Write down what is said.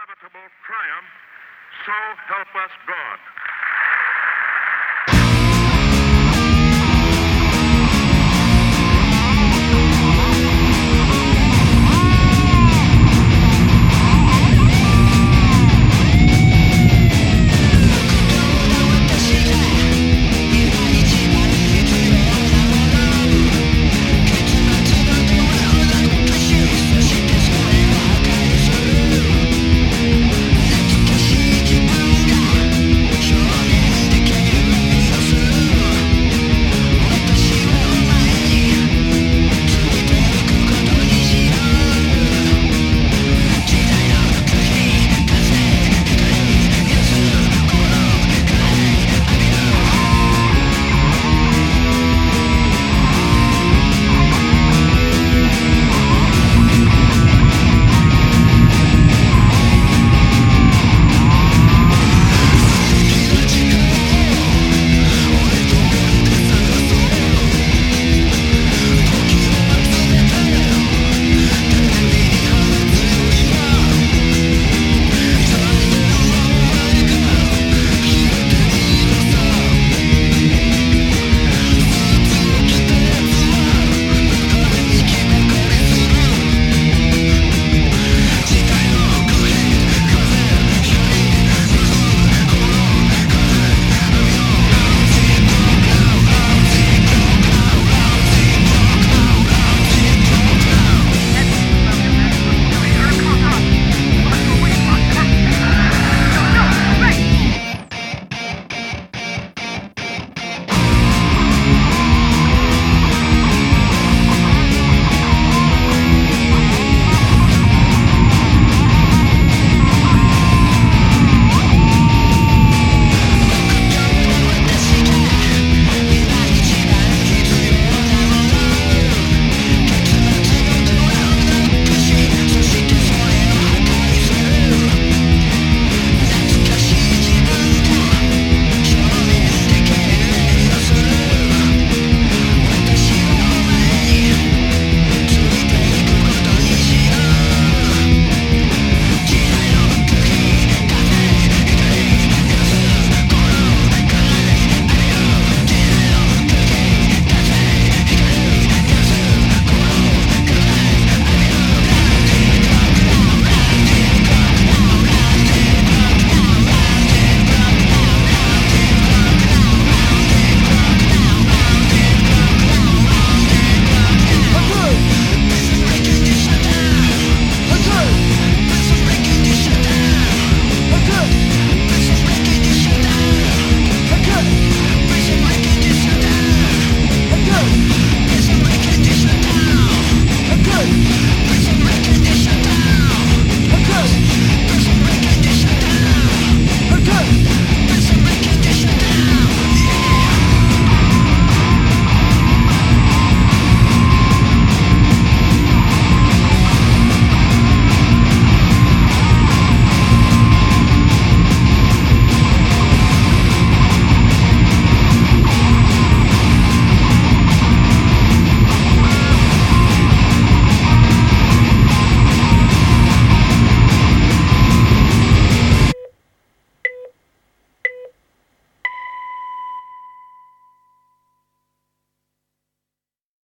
inevitable triumph, so help us God.